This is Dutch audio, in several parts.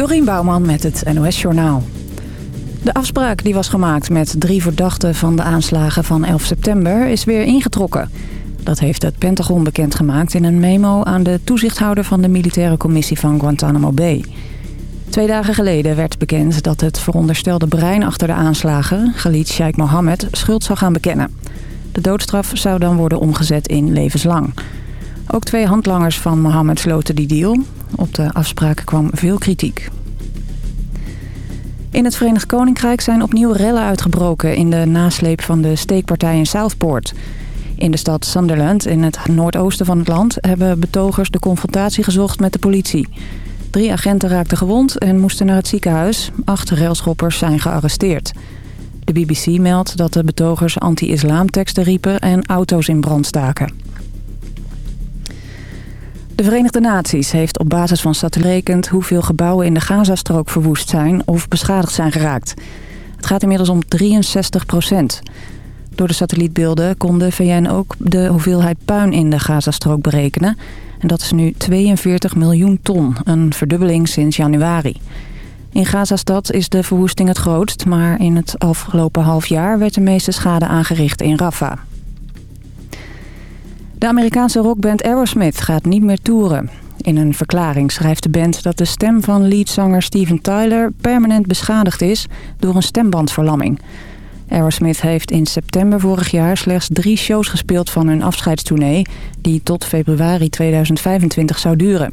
Dorien Bouwman met het NOS Journaal. De afspraak die was gemaakt met drie verdachten van de aanslagen van 11 september is weer ingetrokken. Dat heeft het Pentagon bekendgemaakt in een memo aan de toezichthouder van de militaire commissie van Guantanamo Bay. Twee dagen geleden werd bekend dat het veronderstelde brein achter de aanslagen, Khalid Sheikh Mohammed, schuld zou gaan bekennen. De doodstraf zou dan worden omgezet in levenslang. Ook twee handlangers van Mohammed sloten die deal. Op de afspraken kwam veel kritiek. In het Verenigd Koninkrijk zijn opnieuw rellen uitgebroken... in de nasleep van de steekpartij in Southport. In de stad Sunderland, in het noordoosten van het land... hebben betogers de confrontatie gezocht met de politie. Drie agenten raakten gewond en moesten naar het ziekenhuis. Acht railschoppers zijn gearresteerd. De BBC meldt dat de betogers anti-islamteksten riepen... en auto's in brand staken. De Verenigde Naties heeft op basis van satellietrekend hoeveel gebouwen in de Gazastrook verwoest zijn of beschadigd zijn geraakt. Het gaat inmiddels om 63 procent. Door de satellietbeelden kon de VN ook de hoeveelheid puin in de Gazastrook berekenen. En dat is nu 42 miljoen ton, een verdubbeling sinds januari. In Gazastad is de verwoesting het grootst, maar in het afgelopen half jaar werd de meeste schade aangericht in Rafah. De Amerikaanse rockband Aerosmith gaat niet meer toeren. In een verklaring schrijft de band dat de stem van leadzanger Steven Tyler permanent beschadigd is door een stembandverlamming. Aerosmith heeft in september vorig jaar slechts drie shows gespeeld van hun afscheidstournee... die tot februari 2025 zou duren.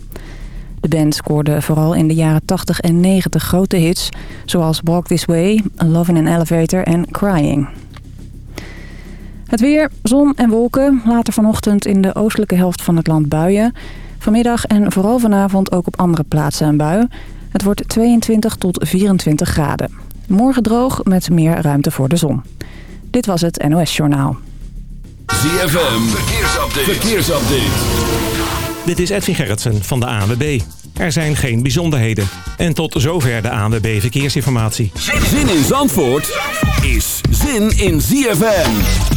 De band scoorde vooral in de jaren 80 en 90 grote hits... zoals Walk This Way, Love in an Elevator en Crying. Het weer, zon en wolken. Later vanochtend in de oostelijke helft van het land buien. Vanmiddag en vooral vanavond ook op andere plaatsen een bui. Het wordt 22 tot 24 graden. Morgen droog met meer ruimte voor de zon. Dit was het NOS Journaal. ZFM, verkeersupdate. verkeersupdate. Dit is Edwin Gerritsen van de ANWB. Er zijn geen bijzonderheden. En tot zover de ANWB Verkeersinformatie. Zin in Zandvoort is zin in ZFM.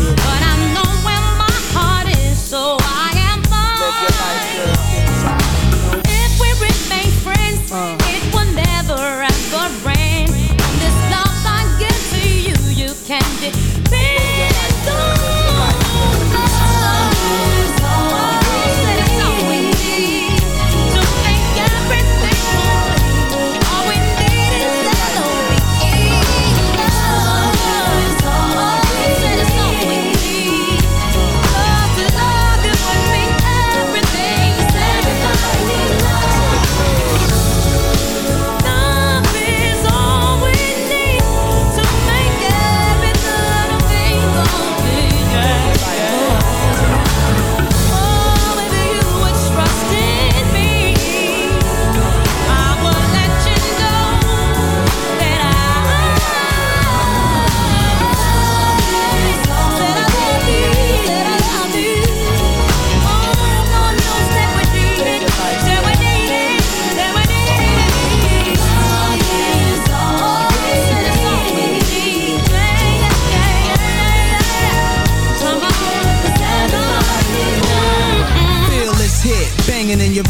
But I your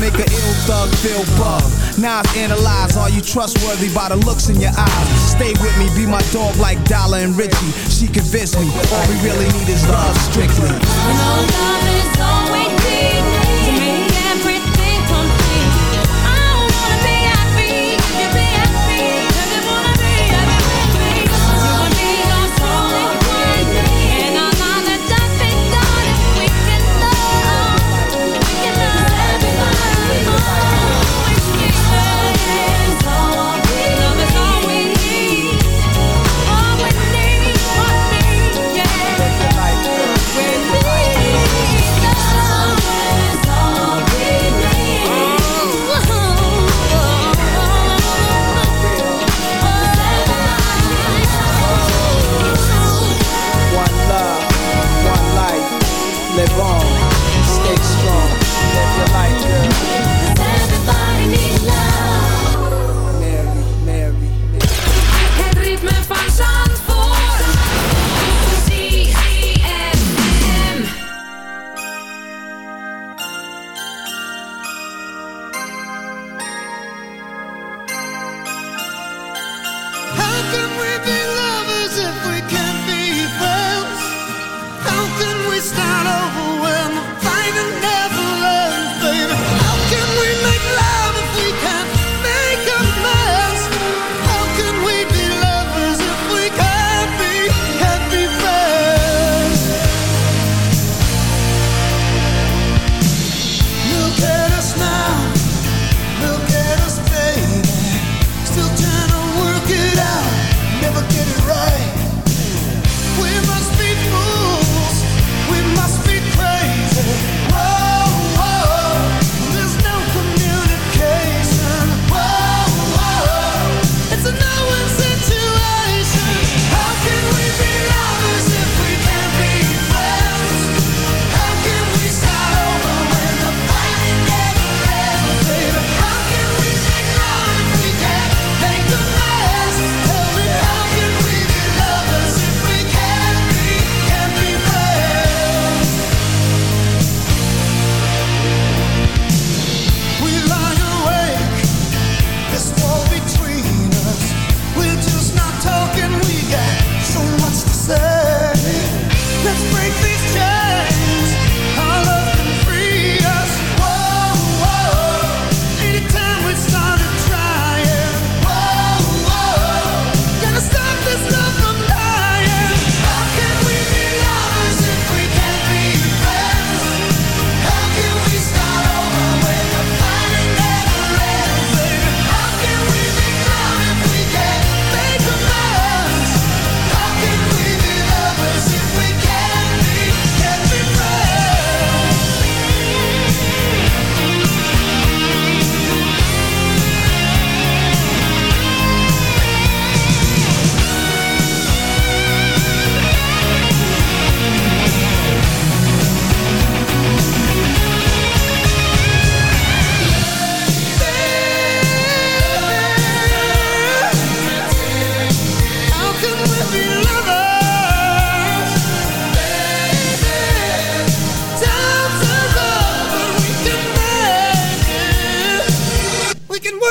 make a ill thug feel bug. Now I've analyzed, are you trustworthy by the looks in your eyes? Stay with me, be my dog like Dollar and Richie. She convinced me, all we really need is love strictly. love is all we need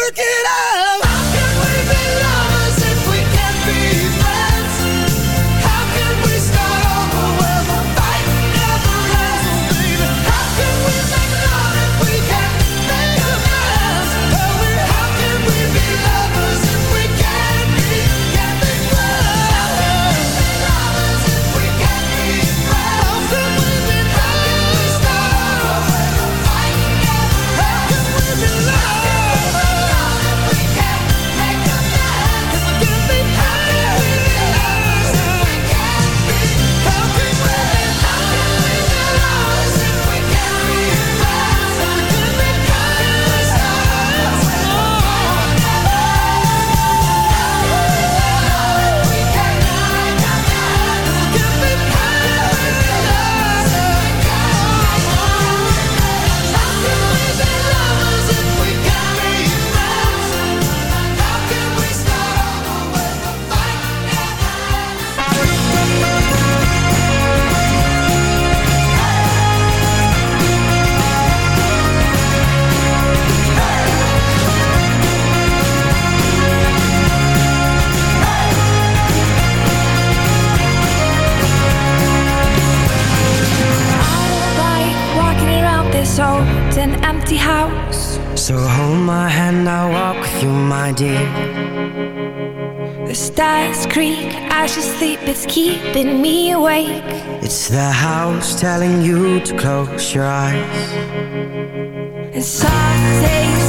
Look it up. it's keeping me awake. It's the house telling you to close your eyes. And some days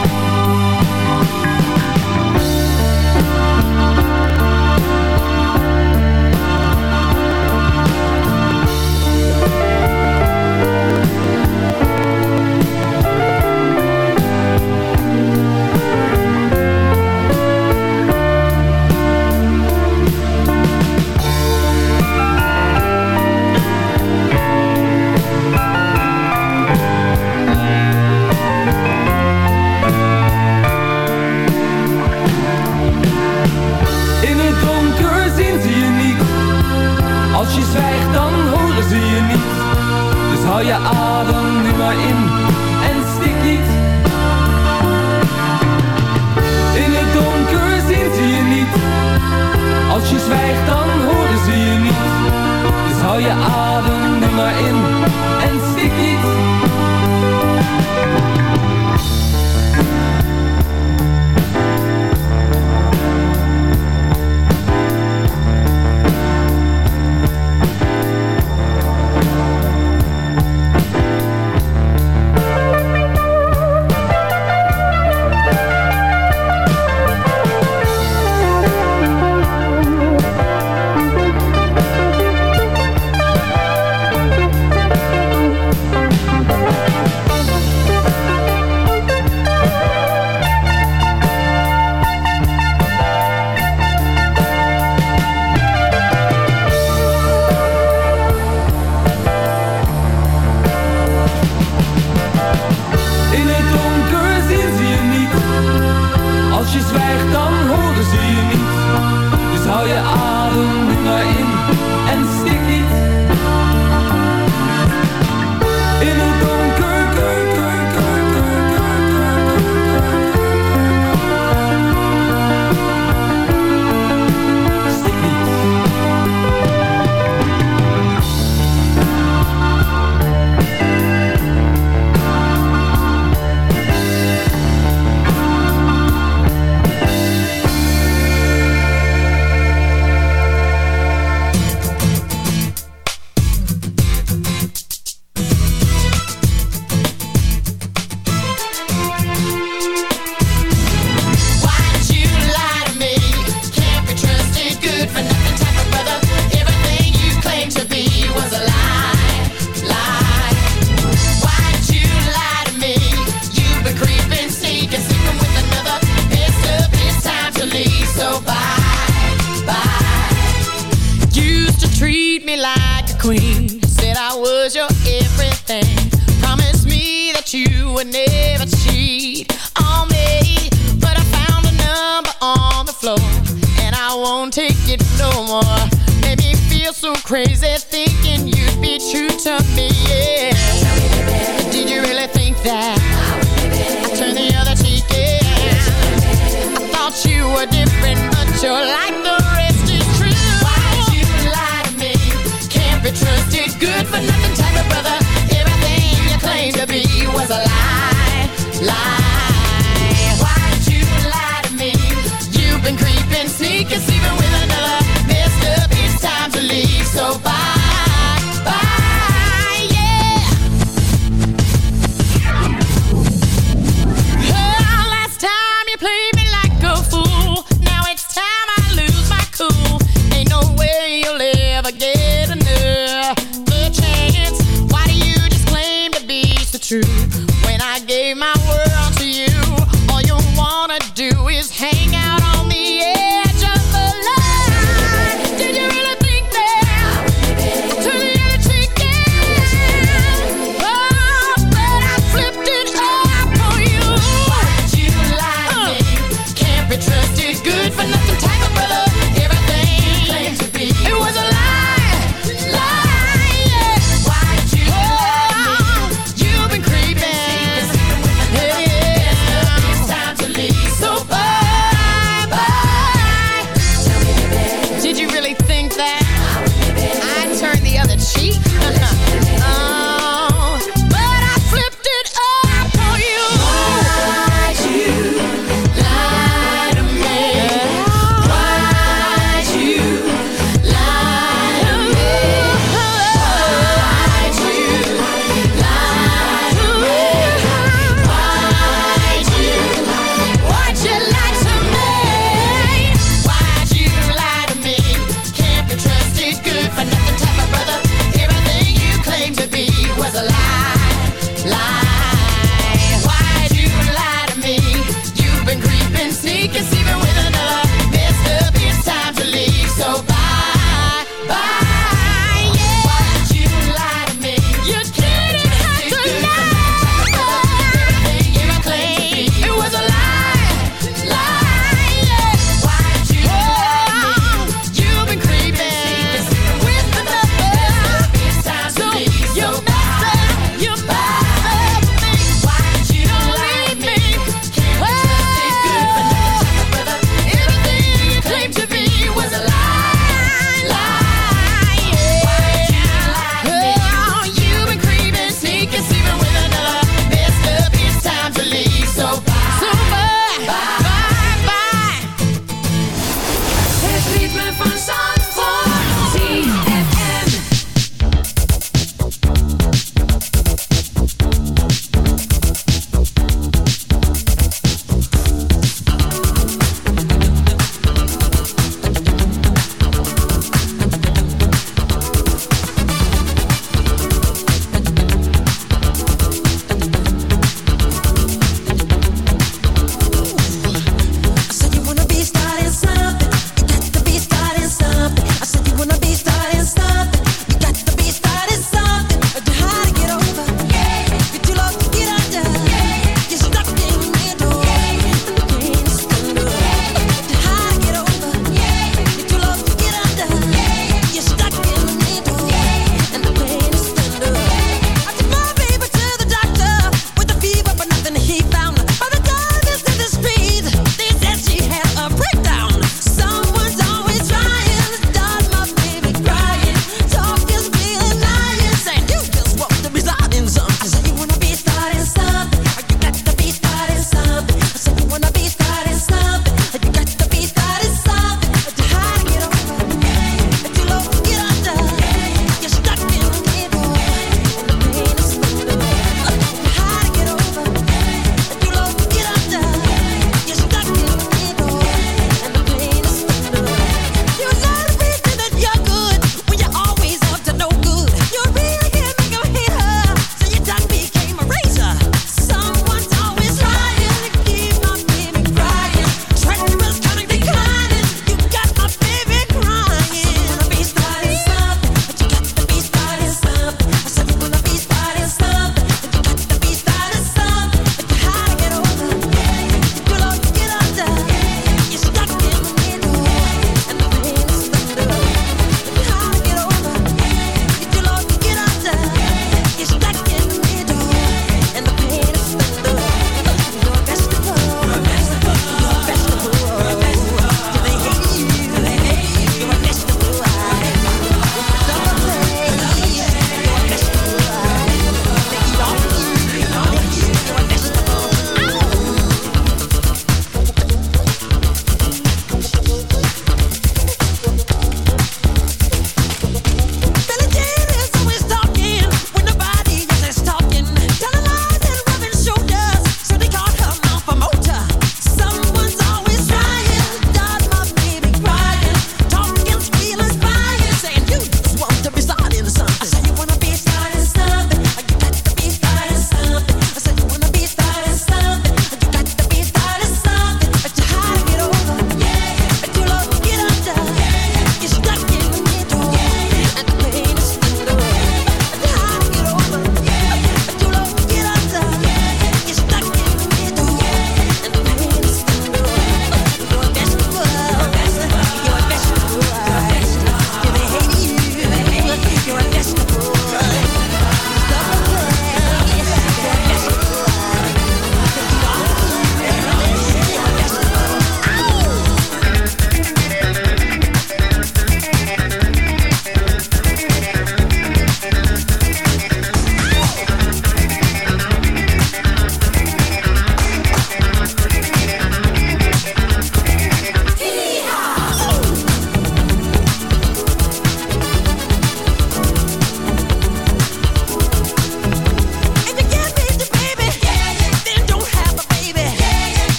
Het ritme van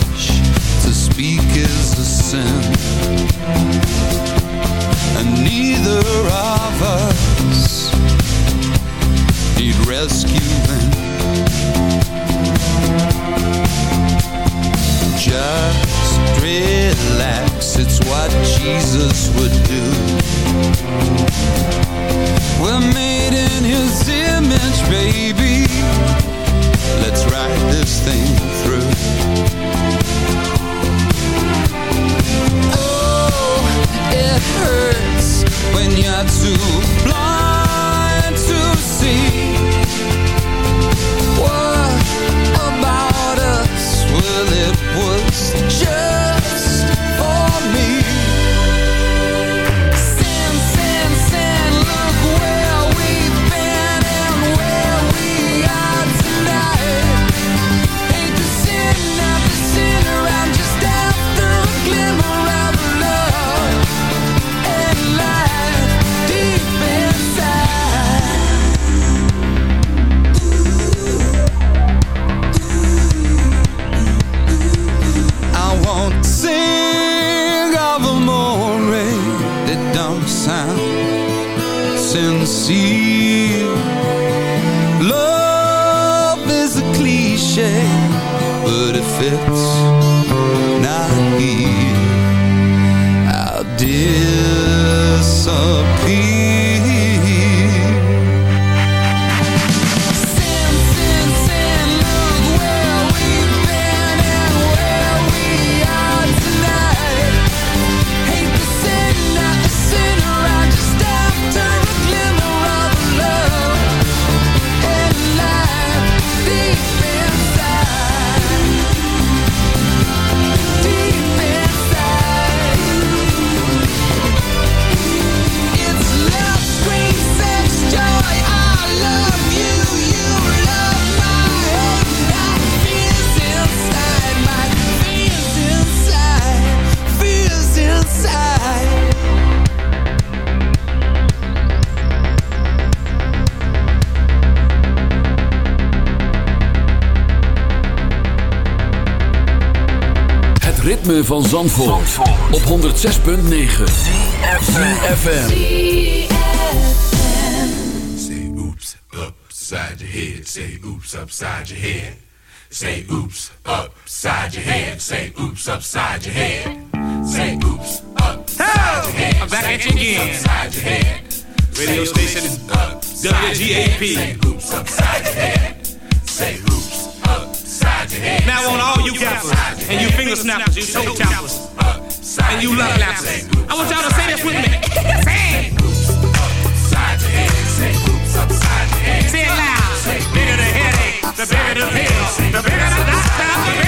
To speak is a sin. van Zandvoort, Zandvoort. op 106.9 CFFM Say oops upside your head. Say oops upside your head. Say oops upside your head. Say oops upside your head. Say oops upside your head. I'm back at you again. Radio station is WGAP Say oops upside your head. Now on all you gappers and you finger snappers, you toe tappers, and you love lappers. I want y'all to say this with me. say it. Say it loud. The Bigger the headache, the bigger the pill, the bigger the doctor, the bigger